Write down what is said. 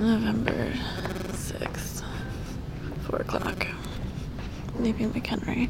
November 6th, 4 o'clock. Leaving McHenry.